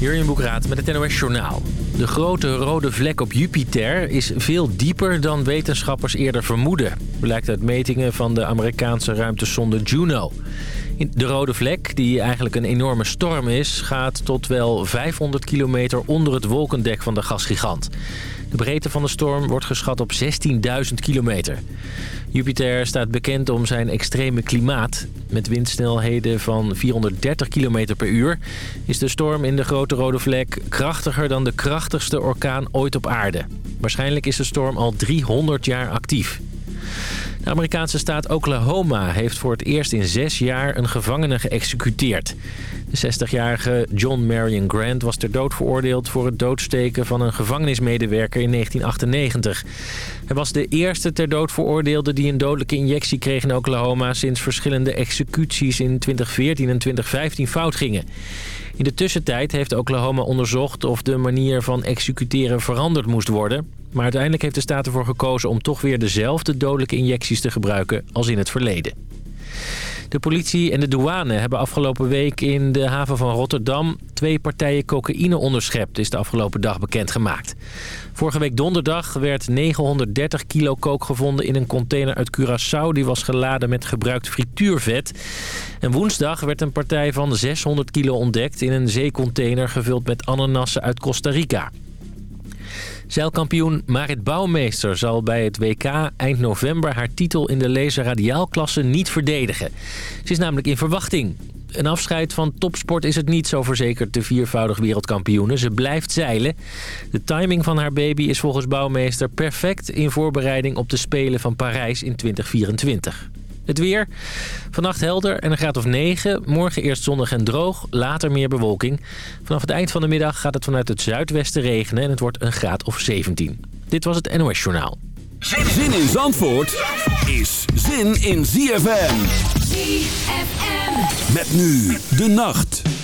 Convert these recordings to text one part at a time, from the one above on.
Jurjen Boekraat met het NOS Journaal. De grote rode vlek op Jupiter is veel dieper dan wetenschappers eerder vermoeden. Blijkt uit metingen van de Amerikaanse ruimtesonde Juno. De rode vlek, die eigenlijk een enorme storm is... gaat tot wel 500 kilometer onder het wolkendek van de gasgigant. De breedte van de storm wordt geschat op 16.000 kilometer. Jupiter staat bekend om zijn extreme klimaat. Met windsnelheden van 430 km per uur... is de storm in de grote rode vlek krachtiger dan de krachtigste orkaan ooit op aarde. Waarschijnlijk is de storm al 300 jaar actief. De Amerikaanse staat Oklahoma heeft voor het eerst in zes jaar een gevangene geëxecuteerd. De 60-jarige John Marion Grant was ter dood veroordeeld voor het doodsteken van een gevangenismedewerker in 1998. Hij was de eerste ter dood veroordeelde die een dodelijke injectie kreeg in Oklahoma sinds verschillende executies in 2014 en 2015 fout gingen. In de tussentijd heeft Oklahoma onderzocht of de manier van executeren veranderd moest worden. Maar uiteindelijk heeft de staat ervoor gekozen om toch weer dezelfde dodelijke injecties te gebruiken als in het verleden. De politie en de douane hebben afgelopen week in de haven van Rotterdam... twee partijen cocaïne onderschept, is de afgelopen dag bekendgemaakt. Vorige week donderdag werd 930 kilo kook gevonden in een container uit Curaçao... die was geladen met gebruikt frituurvet. En woensdag werd een partij van 600 kilo ontdekt in een zeecontainer... gevuld met ananassen uit Costa Rica. Zeilkampioen Marit Bouwmeester zal bij het WK eind november haar titel in de laser radiaalklasse niet verdedigen. Ze is namelijk in verwachting. Een afscheid van topsport is het niet zo verzekerd de viervoudig wereldkampioene. Ze blijft zeilen. De timing van haar baby is volgens Bouwmeester perfect in voorbereiding op de Spelen van Parijs in 2024. Het weer. Vannacht helder en een graad of 9. Morgen eerst zonnig en droog, later meer bewolking. Vanaf het eind van de middag gaat het vanuit het zuidwesten regenen... en het wordt een graad of 17. Dit was het NOS Journaal. Zin in Zandvoort is zin in ZFM. ZFM. Met nu de nacht.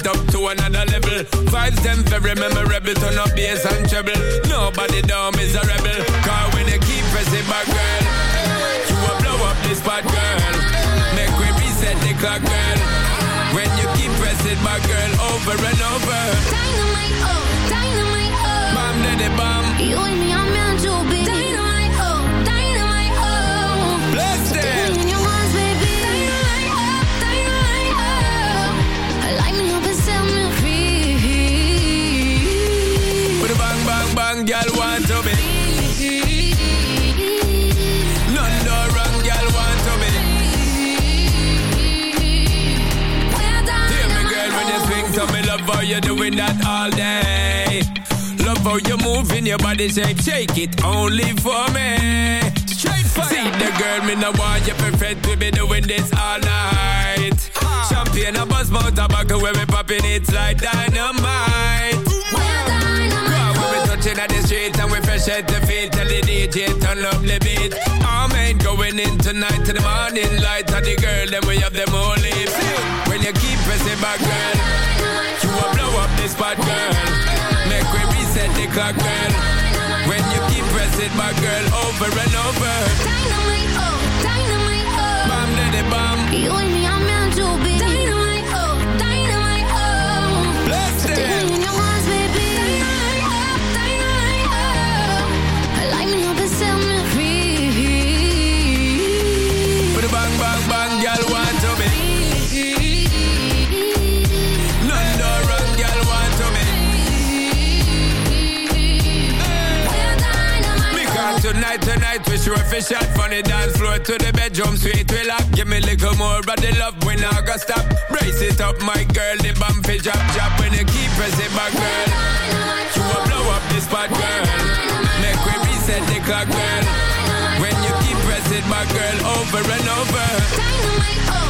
It up to another level. Vibes them very memorable, turn up bass and treble. Nobody down is a rebel. Cause when you keep pressing back, girl, you will blow up this spot, girl. Make we reset the clock, girl. When you keep pressing back, girl, over and over. Dynamite, oh, dynamite, oh. Bam, daddy, bam. You and me are meant to be. Dynamite, bang, girl want to be. None no wrong, girl want to be. Hear me, girl, when you swing to me, love how you doing that all day. Love how you move in your body shape, shake it only for me. Straight fire. See the girl, me no want you perfect, we be doing this all night. Ah. Champagne, a buzz, mouth, tobacco, when we popping it's like dynamite. We're dynamite, Wow, when we touching the street and we fresh at the feet, tell the DJ turn up the beat. Our man going in tonight to the morning light, and the girl then we have them all lips. When you keep pressing back, girl, you will blow up this spot, girl. Make we reset the clock, girl. When you keep pressing back, girl, over and over. dynamite, oh, dynamite, oh. Bam, daddy, bam, You and me we sure fish shot from the dance floor to the bedroom sweet we lock. Give me a little more of the love when I got stop. Brace it up, my girl, the bump fish drop, drop. When you keep pressing back, girl, you will blow up this spot, girl. Make we reset the clock, girl. When you keep pressing back, girl, over and over. dynamite, oh,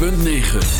106.9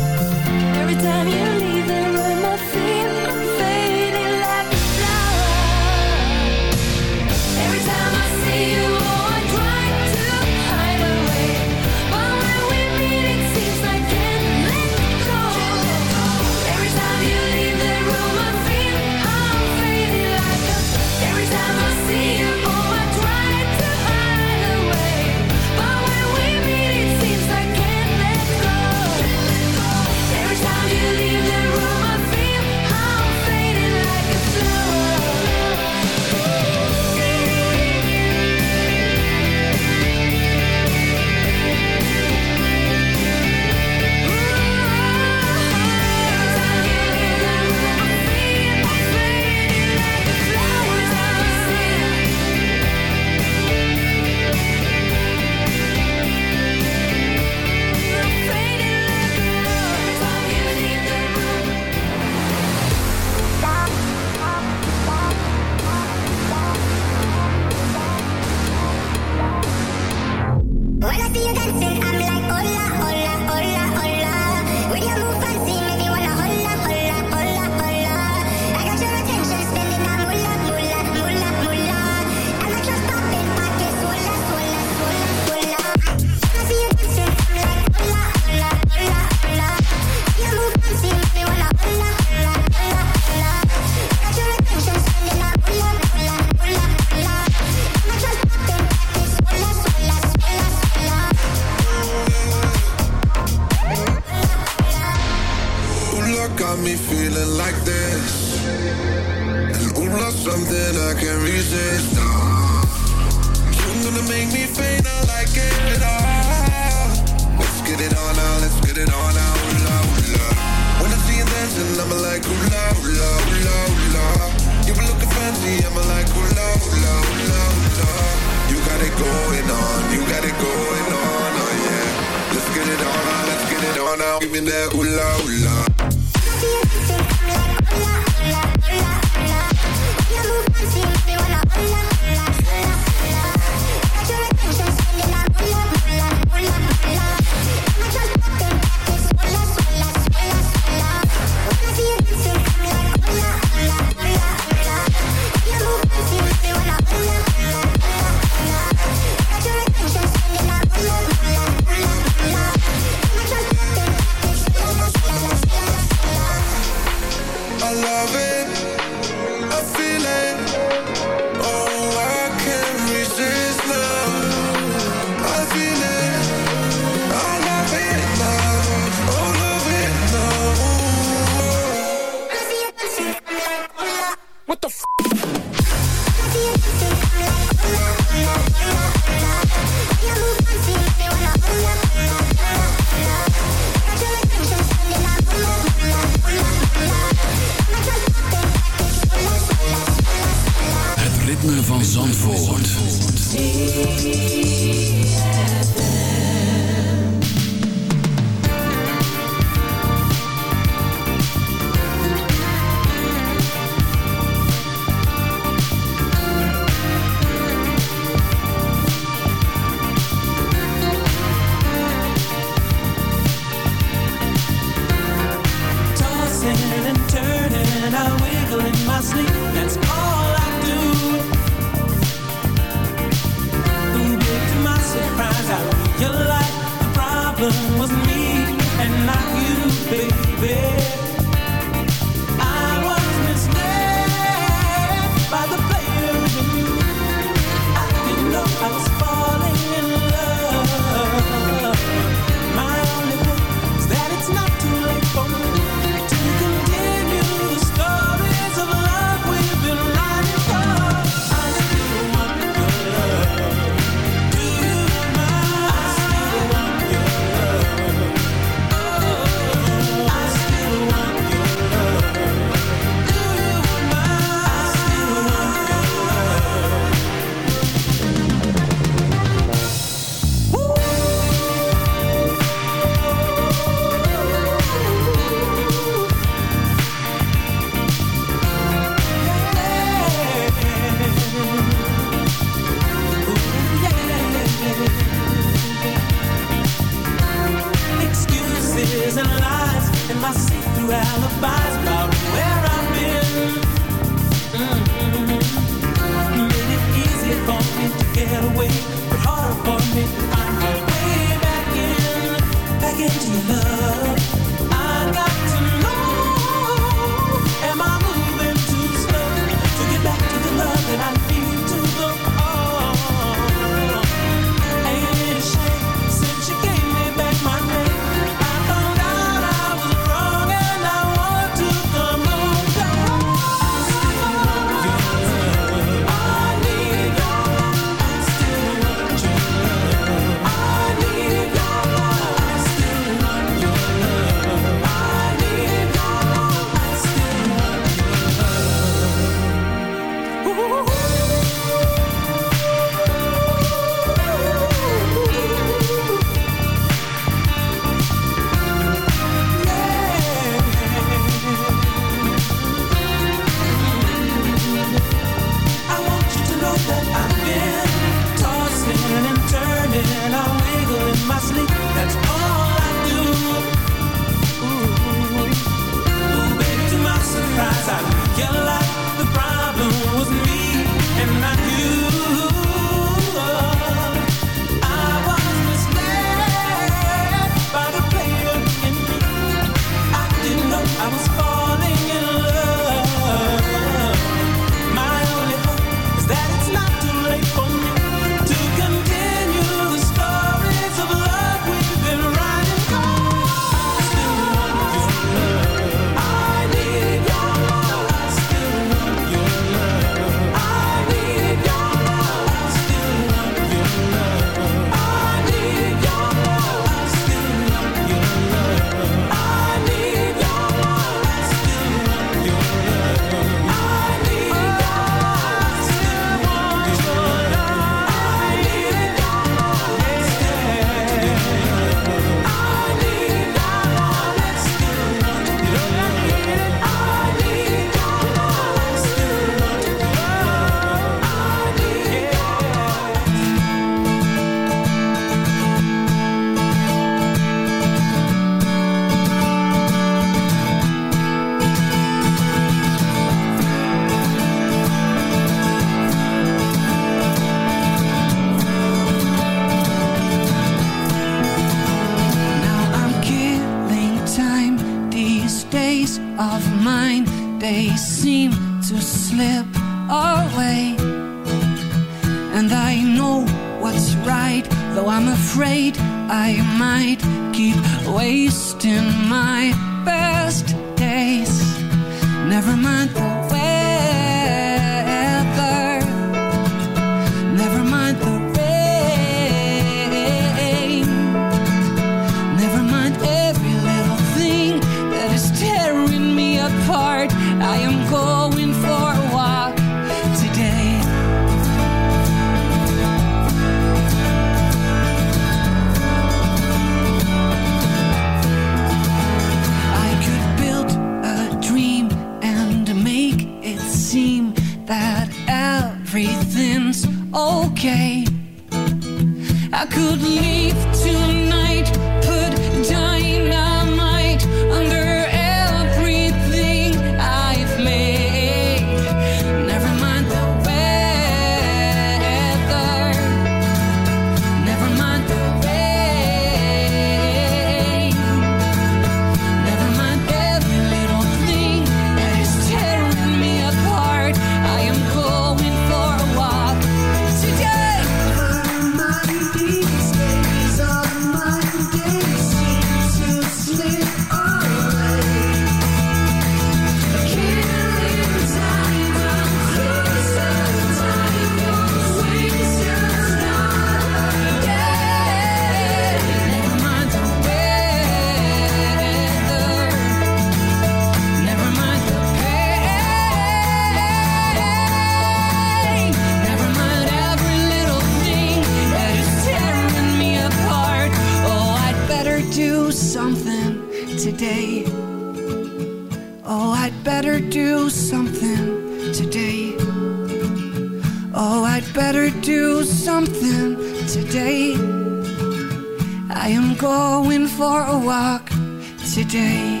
today.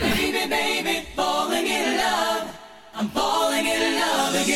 Baby, baby, falling in love. I'm falling in love again.